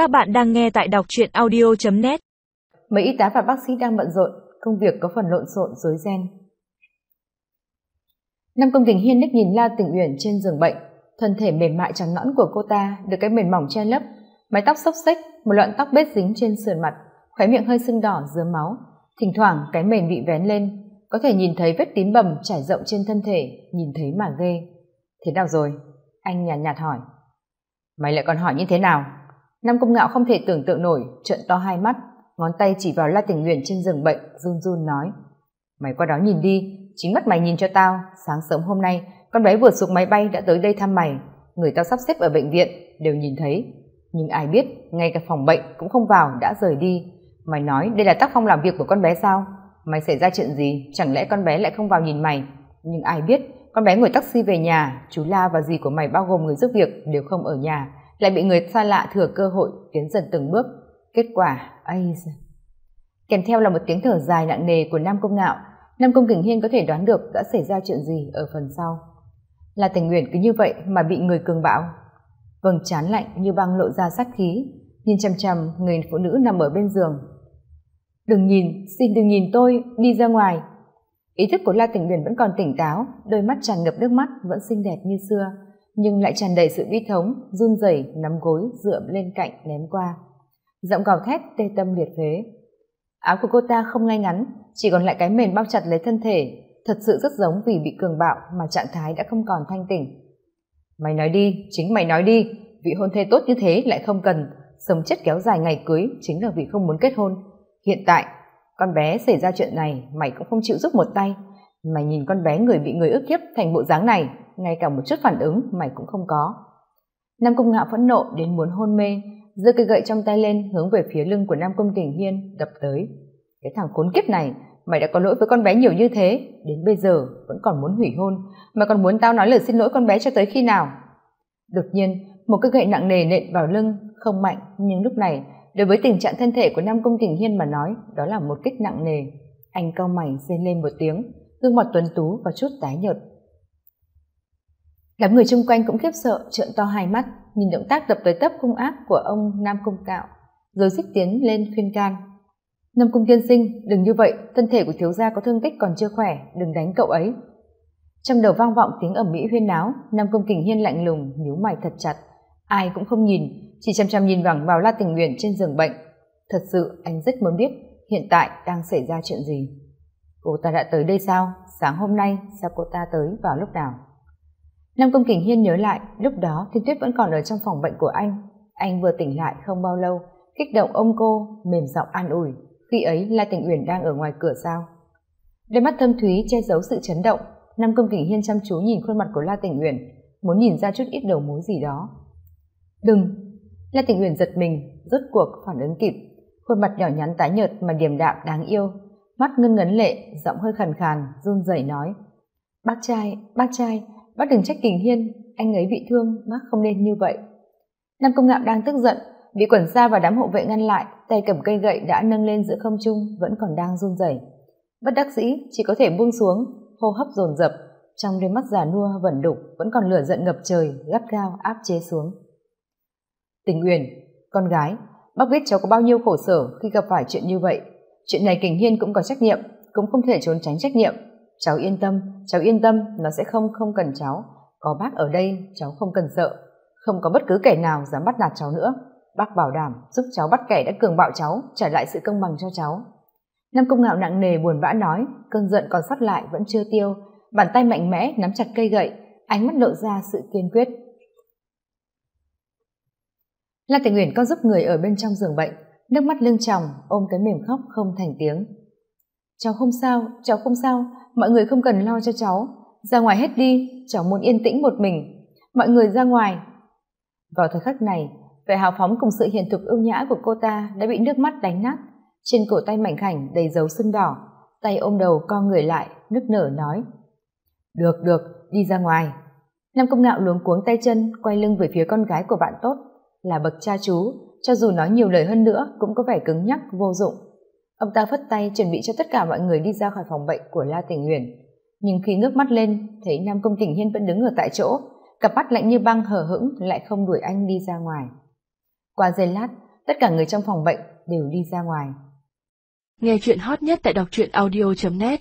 Các bạn đang nghe tại đọc truyện audio.net Mấy y tá và bác sĩ đang bận rộn, công việc có phần lộn xộn rối ren. Năm công tình hiên nức nhìn La tỉnh Uyển trên giường bệnh, thân thể mềm mại trắng nõn của cô ta được cái mền mỏng che lấp, mái tóc xốc xếch, một loạn tóc bết dính trên sườn mặt, khóe miệng hơi sưng đỏ dứa máu, thỉnh thoảng cái mền bị vén lên, có thể nhìn thấy vết tím bầm trải rộng trên thân thể, nhìn thấy mà ghê. Thế nào rồi? Anh nhàn nhạt, nhạt hỏi. Mày lại còn hỏi như thế nào? Nam Công Ngạo không thể tưởng tượng nổi, trợn to hai mắt, ngón tay chỉ vào La Tình Nguyện trên giường bệnh, run run nói. Mày qua đó nhìn đi, chính mắt mày nhìn cho tao, sáng sớm hôm nay, con bé vừa xuống máy bay đã tới đây thăm mày, người tao sắp xếp ở bệnh viện, đều nhìn thấy. Nhưng ai biết, ngay cả phòng bệnh cũng không vào, đã rời đi. Mày nói đây là tác phong làm việc của con bé sao? Mày xảy ra chuyện gì, chẳng lẽ con bé lại không vào nhìn mày? Nhưng ai biết, con bé ngồi taxi về nhà, chú La và dì của mày bao gồm người giúp việc đều không ở nhà, lại bị người xa lạ thừa cơ hội tiến dần từng bước. Kết quả, ấy kèm theo là một tiếng thở dài nặng nề của nam công ngạo, nam công kình hiên có thể đoán được đã xảy ra chuyện gì ở phần sau. Là tình nguyện cứ như vậy mà bị người cường bạo. Vầng chán lạnh như băng lộ ra sát khí, nhìn chằm chằm người phụ nữ nằm ở bên giường. Đừng nhìn, xin đừng nhìn tôi, đi ra ngoài. Ý thức của la tình nguyện vẫn còn tỉnh táo, đôi mắt tràn ngập nước mắt vẫn xinh đẹp như xưa nhưng lại tràn đầy sự bi thống run rẩy, nắm gối, dựa lên cạnh, ném qua. Giọng gào thét tê tâm liệt phế. Áo của cô ta không ngay ngắn, chỉ còn lại cái mền bao chặt lấy thân thể, thật sự rất giống vì bị cường bạo mà trạng thái đã không còn thanh tỉnh mày nói đi, chính mày nói đi, vị hôn thê tốt như thế lại không cần, sống chết kéo dài ngày cưới chính là vì không muốn kết hôn. Hiện tại, con bé xảy ra chuyện này, mày cũng không chịu giúp một tay. Mày nhìn con bé người bị người ức hiếp thành bộ dáng này ngay cả một chút phản ứng, mày cũng không có. Nam công ngạo phẫn nộ đến muốn hôn mê, giơ cây gậy trong tay lên, hướng về phía lưng của nam công tình hiên, đập tới. Cái thằng khốn kiếp này, mày đã có lỗi với con bé nhiều như thế, đến bây giờ vẫn còn muốn hủy hôn, mà còn muốn tao nói lời xin lỗi con bé cho tới khi nào? Đột nhiên, một cây gậy nặng nề nện vào lưng, không mạnh, nhưng lúc này, đối với tình trạng thân thể của nam công tình hiên mà nói, đó là một kích nặng nề. Anh cau mày rên lên một tiếng, gương mặt tuấn tú và chút tái nhợt đám người chung quanh cũng khiếp sợ, trợn to hai mắt, nhìn động tác đập tới tấp hung ác của ông nam Cung cạo rồi xích tiến lên khuyên can. Nam cung tiên sinh, đừng như vậy, thân thể của thiếu gia có thương tích còn chưa khỏe, đừng đánh cậu ấy. Trong đầu vang vọng tiếng ẩm mỹ huyên náo, nam Cung kình hiên lạnh lùng, nhíu mày thật chặt. Ai cũng không nhìn, chỉ chăm chăm nhìn vẳng vào la tình nguyện trên giường bệnh. Thật sự, anh rất muốn biết hiện tại đang xảy ra chuyện gì. Cô ta đã tới đây sao? Sáng hôm nay, sao cô ta tới vào lúc nào? Nam công kình hiên nhớ lại, lúc đó thiên tuyết vẫn còn ở trong phòng bệnh của anh. Anh vừa tỉnh lại không bao lâu, kích động ôm cô, mềm giọng an ủi, khi ấy la tình uyển đang ở ngoài cửa sao? Đôi mắt thâm thúy che giấu sự chấn động, nam công kình hiên chăm chú nhìn khuôn mặt của la tình uyển, muốn nhìn ra chút ít đầu mối gì đó. Đừng. La tình uyển giật mình, rốt cuộc phản ứng kịp. Khuôn mặt nhỏ nhắn tái nhợt mà điềm đạm, đáng yêu, mắt ngân ngấn lệ, giọng hơi khàn khàn, run rẩy nói, bác trai bác trai bác đừng trách kình hiên, anh ấy bị thương bác không nên như vậy. Nam công ngạo đang tức giận, bị quẩn xa và đám hộ vệ ngăn lại, tay cầm cây gậy đã nâng lên giữa không trung, vẫn còn đang run rẩy. Bất đắc dĩ, chỉ có thể buông xuống, hô hấp dồn dập, trong đôi mắt già nua vẩn đục, vẫn còn lửa giận ngập trời, gắt gao áp chế xuống. Tình uyển, con gái, bác biết cháu có bao nhiêu khổ sở khi gặp phải chuyện như vậy. Chuyện này kình hiên cũng có trách nhiệm, cũng không thể trốn tránh trách nhiệm cháu yên tâm, cháu yên tâm, nó sẽ không không cần cháu. Có bác ở đây, cháu không cần sợ. Không có bất cứ kẻ nào dám bắt nạt cháu nữa. Bác bảo đảm giúp cháu bắt kẻ đã cường bạo cháu, trả lại sự công bằng cho cháu. Nam công ngạo nặng nề buồn bã nói, cơn giận còn sót lại vẫn chưa tiêu. Bàn tay mạnh mẽ nắm chặt cây gậy, ánh mắt lộ ra sự kiên quyết. La tình nguyện con giúp người ở bên trong giường bệnh. Nước mắt lưng tròng, ôm cái mềm khóc không thành tiếng cháu không sao, cháu không sao. Mọi người không cần lo cho cháu. Ra ngoài hết đi, cháu muốn yên tĩnh một mình. Mọi người ra ngoài. Vào thời khắc này, vẻ hào phóng cùng sự hiền thục ưu nhã của cô ta đã bị nước mắt đánh nát. Trên cổ tay mảnh khảnh đầy dấu sưng đỏ, tay ôm đầu co người lại, nức nở nói, được được, đi ra ngoài. Nam công ngạo luống cuống tay chân, quay lưng về phía con gái của bạn tốt. Là bậc cha chú, cho dù nói nhiều lời hơn nữa cũng có vẻ cứng nhắc, vô dụng ông ta phất tay chuẩn bị cho tất cả mọi người đi ra khỏi phòng bệnh của la tình huyền nhưng khi ngước mắt lên, thấy nam công tình hiên vẫn đứng ở tại chỗ, cặp mắt lạnh như băng hờ hững lại không đuổi anh đi ra ngoài. Qua giây lát, tất cả người trong phòng bệnh đều đi ra ngoài. Nghe chuyện hot nhất tại đọc truyện audio.net